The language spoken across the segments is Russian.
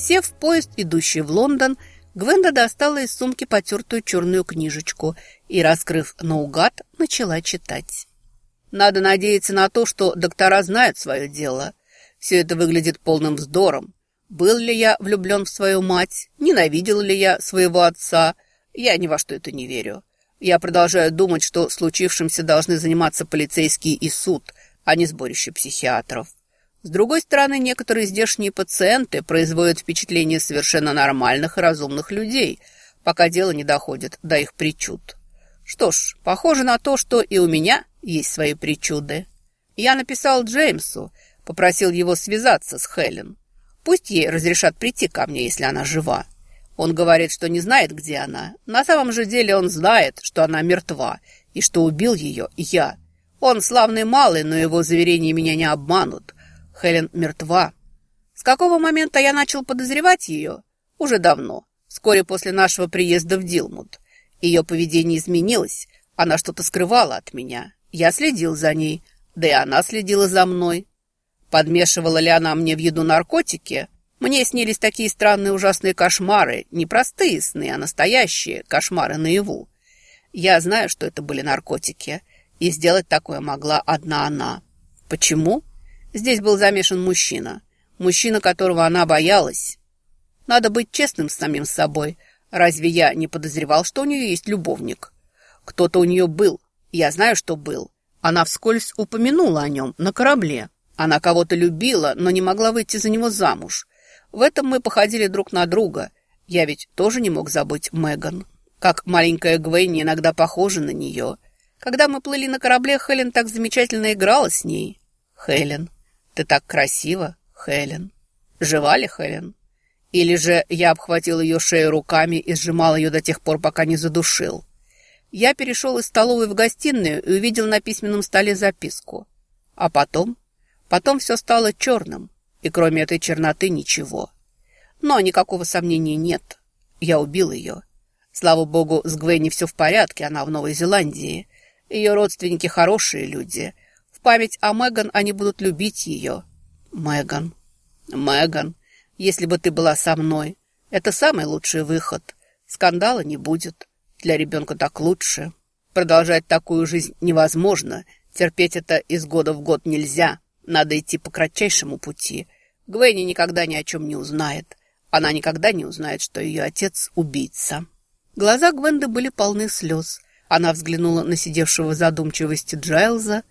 Сев в поезд, идущий в Лондон, Гвенда достала из сумки потертую черную книжечку и, раскрыв наугад, начала читать. Надо надеяться на то, что доктора знают свое дело. Все это выглядит полным вздором. Был ли я влюблен в свою мать? Ненавидел ли я своего отца? Я ни во что это не верю. Я продолжаю думать, что случившимся должны заниматься полицейские и суд, а не сборище психиатров. С другой стороны, некоторые здешние пациенты производят впечатление совершенно нормальных и разумных людей, пока дело не доходит до их причуд. Что ж, похоже на то, что и у меня есть свои причуды. Я написал Джеймсу, попросил его связаться с Хелен. Пусть ей разрешат прийти ко мне, если она жива. Он говорит, что не знает, где она. На самом же деле он знает, что она мертва, и что убил ее я. Он славный малый, но его заверения меня не обманут. Хелен мертва. С какого момента я начал подозревать ее? Уже давно, вскоре после нашего приезда в Дилмут. Ее поведение изменилось, она что-то скрывала от меня. Я следил за ней, да и она следила за мной. Подмешивала ли она мне в еду наркотики? Мне снились такие странные ужасные кошмары, не простые сны, а настоящие кошмары наяву. Я знаю, что это были наркотики, и сделать такое могла одна она. Почему? Здесь был замешан мужчина, мужчина, которого она боялась. Надо быть честным с самим собой. Разве я не подозревал, что у нее есть любовник? Кто-то у нее был, я знаю, что был. Она вскользь упомянула о нем на корабле. Она кого-то любила, но не могла выйти за него замуж. В этом мы походили друг на друга. Я ведь тоже не мог забыть Меган. Как маленькая Гвенни иногда похожа на нее. Когда мы плыли на корабле, Хелен так замечательно играла с ней. Хелен, ты так красива, Хелен. Жива ли Хелен? Или же я обхватил ее шею руками и сжимал ее до тех пор, пока не задушил? Я перешел из столовой в гостиную и увидел на письменном столе записку. А потом? Потом все стало черным. И кроме этой черноты ничего. Но никакого сомнения нет. Я убил ее. Слава богу, с Гвенни все в порядке, она в Новой Зеландии. Ее родственники хорошие люди. В память о Меган они будут любить ее. Меган. Меган, если бы ты была со мной, это самый лучший выход. Скандала не будет. Для ребенка так лучше. Продолжать такую жизнь невозможно. Терпеть это из года в год нельзя. Надо идти по кратчайшему пути. Гвенни никогда ни о чем не узнает. Она никогда не узнает, что ее отец – убийца. Глаза Гвенды были полны слез. Она взглянула на сидевшего в задумчивости Джайлза.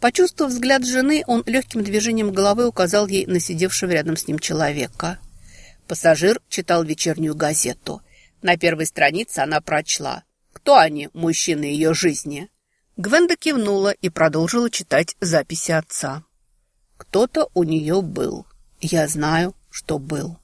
Почувствовав взгляд жены, он легким движением головы указал ей на сидевшего рядом с ним человека. Пассажир читал вечернюю газету. На первой странице она прочла «Кто они, мужчины ее жизни?» Гвенда кивнула и продолжила читать записи отца. Кто-то у нее был. Я знаю, что был.